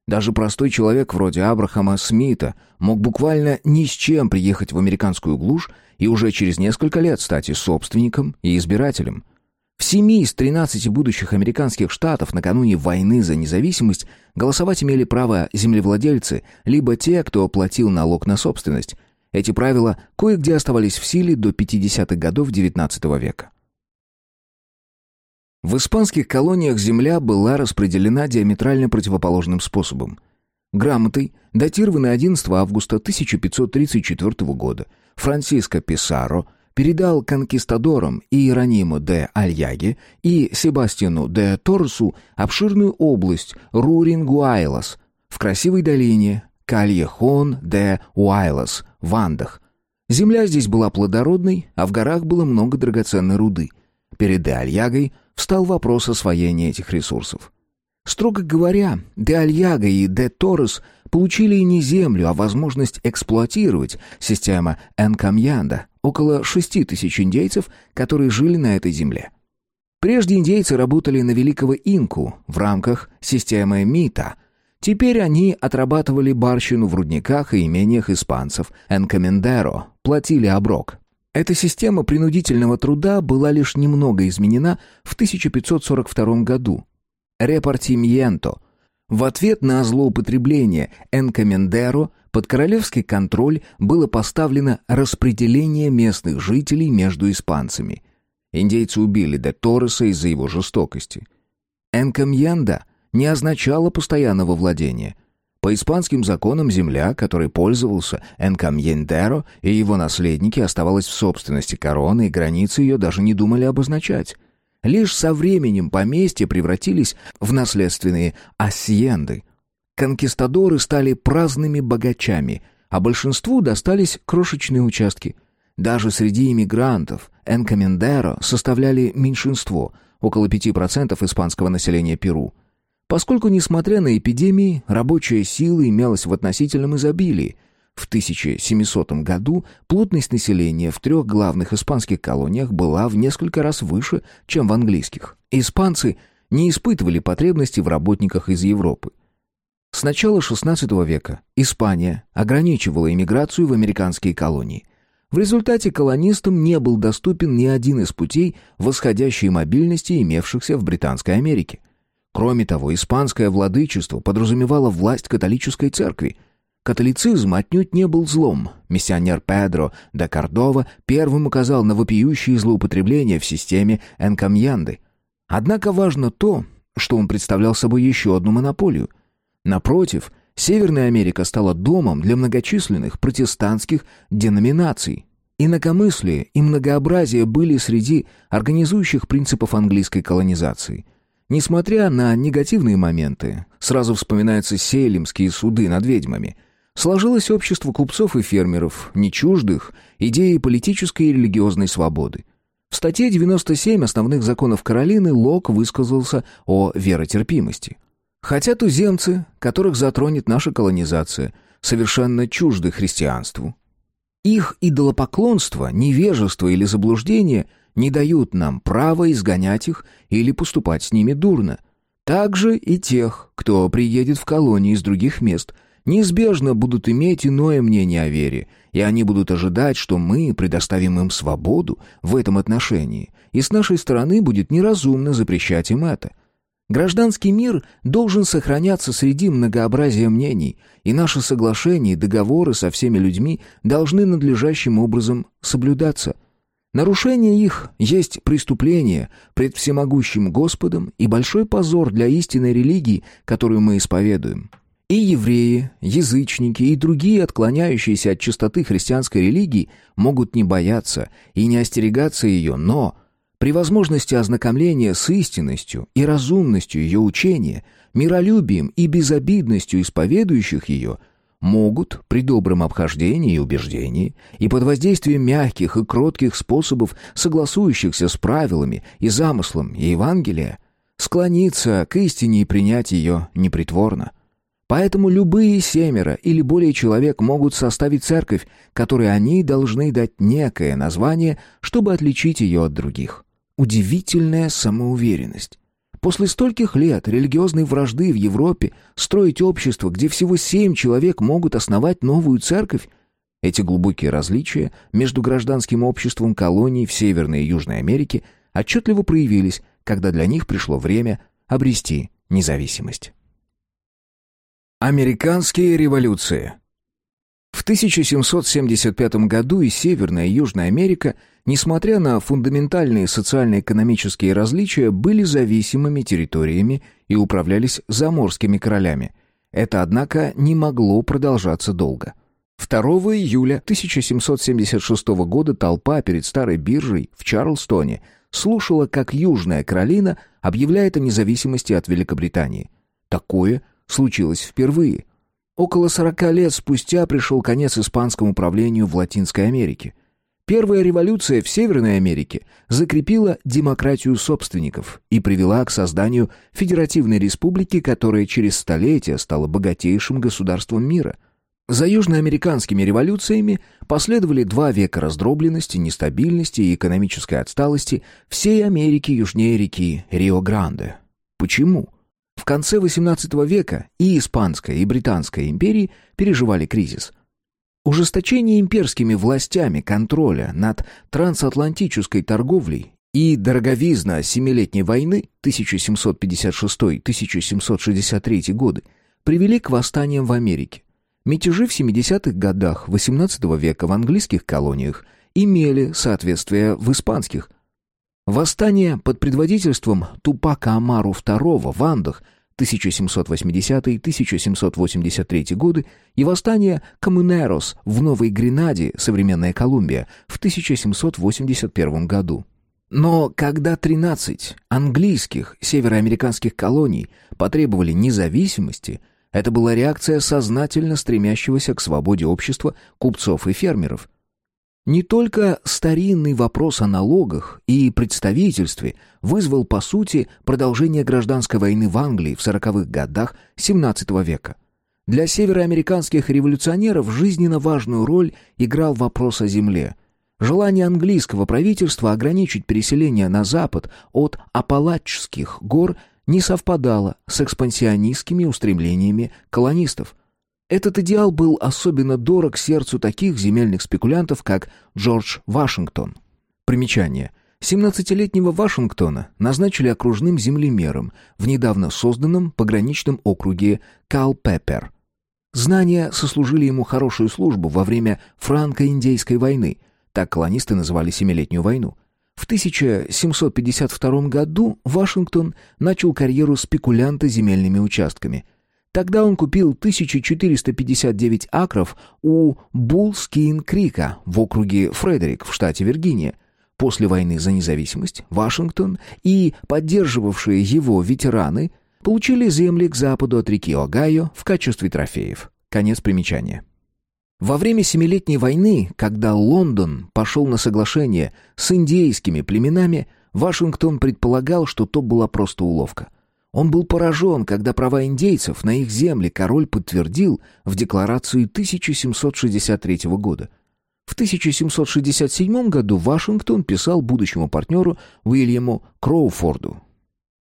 Speaker 1: Даже простой человек вроде Абрахама Смита мог буквально ни с чем приехать в американскую глушь и уже через несколько лет стать и собственником, и избирателем. В семи из тринадцати будущих американских штатов накануне войны за независимость голосовать имели право землевладельцы, либо те, кто платил налог на собственность, эти правила кое-где оставались в силе до 50-х годов XIX века. В испанских колониях земля была распределена диаметрально противоположным способом. Грамотой, датированной 11 августа 1534 года, Франциско Писаро передал конкистадорам Иерониму де Альяге и Себастьяну де Торсу обширную область Рурингуайлас в красивой долине Кальехон де Уайлас в Андах. Земля здесь была плодородной, а в горах было много драгоценной руды. Перед де Альягой встал вопрос освоения этих ресурсов. Строго говоря, де Альяга и де Торрес получили не землю, а возможность эксплуатировать систему Энкамьянда, около шести тысяч индейцев, которые жили на этой земле. Прежде индейцы работали на Великого Инку в рамках системы МИТА – Теперь они отрабатывали барщину в рудниках и имениях испанцев, Энкомендеро, платили оброк. Эта система принудительного труда была лишь немного изменена в 1542 году. Репартимьенто. В ответ на злоупотребление Энкомендеро под королевский контроль было поставлено распределение местных жителей между испанцами. Индейцы убили де Торреса из-за его жестокости. Энкомьенда – не означало постоянного владения. По испанским законам земля, которой пользовался Энкамьендеро и его наследники, оставалась в собственности короны, и границы ее даже не думали обозначать. Лишь со временем поместья превратились в наследственные асьенды. Конкистадоры стали праздными богачами, а большинству достались крошечные участки. Даже среди иммигрантов Энкамендеро составляли меньшинство, около 5% испанского населения Перу. Поскольку, несмотря на эпидемии, рабочая сила имелась в относительном изобилии, в 1700 году плотность населения в трех главных испанских колониях была в несколько раз выше, чем в английских. Испанцы не испытывали потребности в работниках из Европы. С начала XVI века Испания ограничивала иммиграцию в американские колонии. В результате колонистам не был доступен ни один из путей восходящей мобильности, имевшихся в Британской Америке – Кроме того, испанское владычество подразумевало власть католической церкви. Католицизм отнюдь не был злом. Миссионер Педро де Кордова первым указал на вопиющие злоупотребления в системе Энкамьянды. Однако важно то, что он представлял собой еще одну монополию. Напротив, Северная Америка стала домом для многочисленных протестантских деноминаций. Инакомыслие и многообразие были среди организующих принципов английской колонизации – Несмотря на негативные моменты, сразу вспоминаются сейлемские суды над ведьмами, сложилось общество купцов и фермеров, не чуждых идеи политической и религиозной свободы. В статье 97 основных законов Каролины Лок высказался о веротерпимости. Хотя туземцы, которых затронет наша колонизация, совершенно чужды христианству. Их идолопоклонство, невежество или заблуждение не дают нам права изгонять их или поступать с ними дурно. Также и тех, кто приедет в колонии из других мест, неизбежно будут иметь иное мнение о вере, и они будут ожидать, что мы предоставим им свободу в этом отношении, и с нашей стороны будет неразумно запрещать им это – Гражданский мир должен сохраняться среди многообразия мнений, и наши соглашения и договоры со всеми людьми должны надлежащим образом соблюдаться. Нарушение их есть преступление пред всемогущим Господом и большой позор для истинной религии, которую мы исповедуем. И евреи, язычники и другие отклоняющиеся от чистоты христианской религии могут не бояться и не остерегаться ее, но при возможности ознакомления с истинностью и разумностью ее учения, миролюбием и безобидностью исповедующих ее, могут при добром обхождении и убеждении и под воздействием мягких и кротких способов, согласующихся с правилами и замыслом Евангелия, склониться к истине и принять ее непритворно. Поэтому любые семеро или более человек могут составить церковь, которой они должны дать некое название, чтобы отличить ее от других. Удивительная самоуверенность. После стольких лет религиозной вражды в Европе строить общество, где всего семь человек могут основать новую церковь, эти глубокие различия между гражданским обществом колоний в Северной и Южной Америке отчетливо проявились, когда для них пришло время обрести независимость. Американские революции В 1775 году и Северная и Южная Америка – несмотря на фундаментальные социально-экономические различия, были зависимыми территориями и управлялись заморскими королями. Это, однако, не могло продолжаться долго. 2 июля 1776 года толпа перед старой биржей в Чарлстоне слушала, как Южная Каролина объявляет о независимости от Великобритании. Такое случилось впервые. Около 40 лет спустя пришел конец испанскому правлению в Латинской Америке – Первая революция в Северной Америке закрепила демократию собственников и привела к созданию Федеративной Республики, которая через столетия стала богатейшим государством мира. За южноамериканскими революциями последовали два века раздробленности, нестабильности и экономической отсталости всей Америки южнее реки Рио-Гранде. Почему? В конце XVIII века и Испанская, и Британская империи переживали кризис – Ужесточение имперскими властями контроля над трансатлантической торговлей и дороговизна Семилетней войны 1756-1763 годы привели к восстаниям в Америке. Мятежи в 70-х годах XVIII века в английских колониях имели соответствие в испанских. Восстание под предводительством Тупака Амару II в Андах 1780-1783 годы и восстание Коммунерос в Новой Гренаде, современная Колумбия, в 1781 году. Но когда 13 английских североамериканских колоний потребовали независимости, это была реакция сознательно стремящегося к свободе общества купцов и фермеров – не только старинный вопрос о налогах и представительстве вызвал, по сути, продолжение гражданской войны в Англии в сороковых годах XVII века. Для североамериканских революционеров жизненно важную роль играл вопрос о земле. Желание английского правительства ограничить переселение на запад от Апалачских гор не совпадало с экспансионистскими устремлениями колонистов – этот идеал был особенно дорог сердцу таких земельных спекулянтов, как Джордж Вашингтон. Примечание. 17-летнего Вашингтона назначили окружным землемером в недавно созданном пограничном округе Калпеппер. Знания сослужили ему хорошую службу во время франко-индейской войны, так колонисты называли Семилетнюю войну. В 1752 году Вашингтон начал карьеру спекулянта земельными участками – Тогда он купил 1459 акров у Булскин-Крика в округе Фредерик в штате Виргиния. После войны за независимость Вашингтон и поддерживавшие его ветераны получили земли к западу от реки Огайо в качестве трофеев. Конец примечания. Во время Семилетней войны, когда Лондон пошел на соглашение с индейскими племенами, Вашингтон предполагал, что то была просто уловка. Он был поражен, когда права индейцев на их земли король подтвердил в декларации 1763 года. В 1767 году Вашингтон писал будущему партнеру Уильяму Кроуфорду.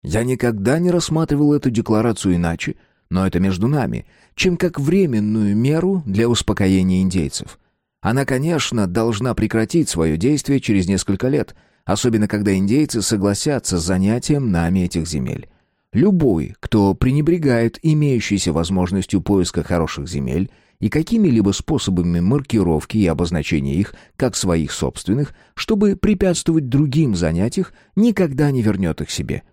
Speaker 1: «Я никогда не рассматривал эту декларацию иначе, но это между нами, чем как временную меру для успокоения индейцев. Она, конечно, должна прекратить свое действие через несколько лет, особенно когда индейцы согласятся с занятием нами этих земель. Любой, кто пренебрегает имеющейся возможностью поиска хороших земель и какими-либо способами маркировки и обозначения их как своих собственных, чтобы препятствовать другим занятиях, никогда не вернет их себе.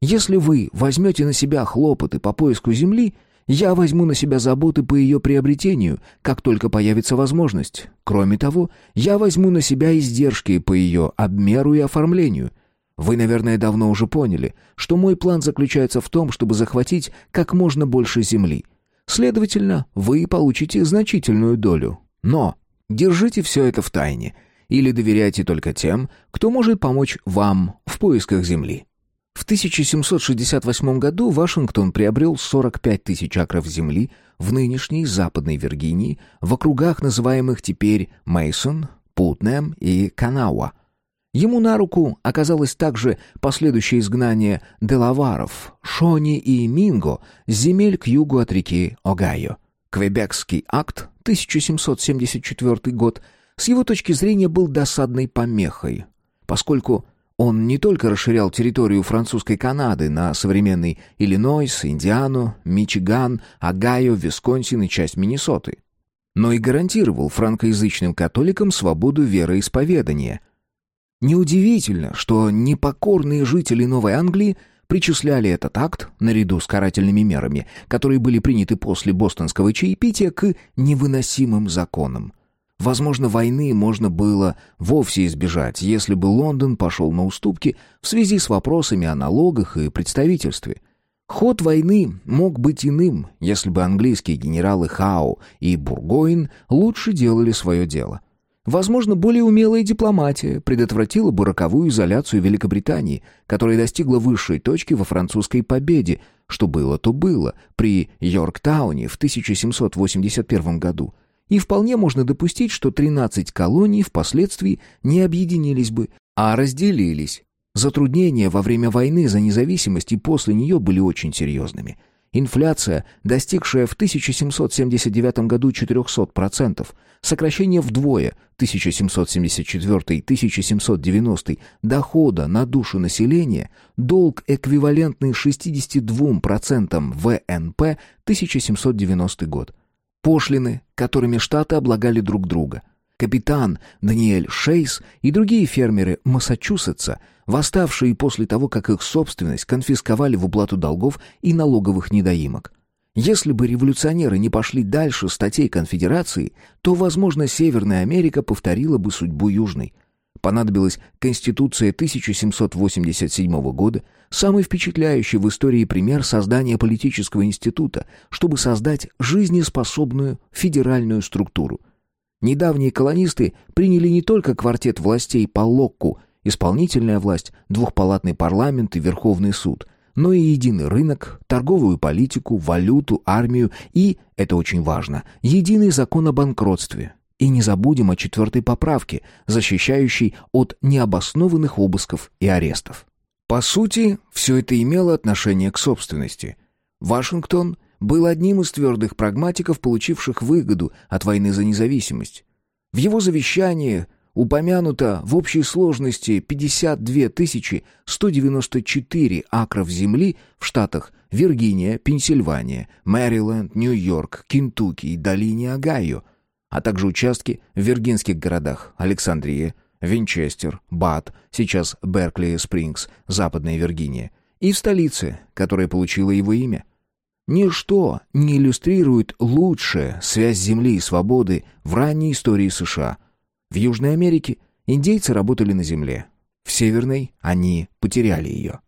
Speaker 1: Если вы возьмете на себя хлопоты по поиску земли – я возьму на себя заботы по ее приобретению, как только появится возможность. Кроме того, я возьму на себя издержки по ее обмеру и оформлению. Вы, наверное, давно уже поняли, что мой план заключается в том, чтобы захватить как можно больше земли. Следовательно, вы получите значительную долю. Но держите все это в тайне или доверяйте только тем, кто может помочь вам в поисках земли. В 1768 году Вашингтон приобрел 45 тысяч акров земли в нынешней Западной Виргинии, в округах, называемых теперь Мейсон, Путнем и Канауа. Ему на руку оказалось также последующее изгнание делаваров, Шони и Минго с земель к югу от реки Огайо. Квебекский акт 1774 год с его точки зрения был досадной помехой, поскольку он не только расширял территорию французской Канады на современный Иллинойс, Индиану, Мичиган, Огайо, Висконсин и часть Миннесоты, но и гарантировал франкоязычным католикам свободу вероисповедания. Неудивительно, что непокорные жители Новой Англии причисляли этот акт, наряду с карательными мерами, которые были приняты после бостонского чаепития, к невыносимым законам. Возможно, войны можно было вовсе избежать, если бы Лондон пошел на уступки в связи с вопросами о налогах и представительстве. Ход войны мог быть иным, если бы английские генералы Хау и Бургоин лучше делали свое дело. Возможно, более умелая дипломатия предотвратила бы роковую изоляцию Великобритании, которая достигла высшей точки во французской победе, что было, то было, при Йорктауне в 1781 году – и вполне можно допустить, что 13 колоний впоследствии не объединились бы, а разделились. Затруднения во время войны за независимость и после нее были очень серьезными. Инфляция, достигшая в 1779 году 400%, сокращение вдвое 1774-1790 дохода на душу населения, долг, эквивалентный 62% ВНП 1790 год пошлины, которыми штаты облагали друг друга. Капитан Даниэль Шейс и другие фермеры Массачусетса, восставшие после того, как их собственность конфисковали в уплату долгов и налоговых недоимок. Если бы революционеры не пошли дальше статей конфедерации, то, возможно, Северная Америка повторила бы судьбу Южной – Понадобилась Конституция 1787 года, самый впечатляющий в истории пример создания политического института, чтобы создать жизнеспособную федеральную структуру. Недавние колонисты приняли не только квартет властей по Локку, исполнительная власть, двухпалатный парламент и Верховный суд, но и единый рынок, торговую политику, валюту, армию и, это очень важно, единый закон о банкротстве, и не забудем о четвертой поправке, защищающей от необоснованных обысков и арестов. По сути, все это имело отношение к собственности. Вашингтон был одним из твердых прагматиков, получивших выгоду от войны за независимость. В его завещании упомянуто в общей сложности 52 194 акров земли в штатах Виргиния, Пенсильвания, Мэриленд, Нью-Йорк, Кентукки и долине Огайо – а также участки в виргинских городах Александрия, Винчестер, Бат, сейчас Беркли-Спрингс, Западная Виргиния, и в столице, которая получила его имя. Ничто не иллюстрирует лучше связь земли и свободы в ранней истории США. В Южной Америке индейцы работали на земле, в Северной они потеряли ее.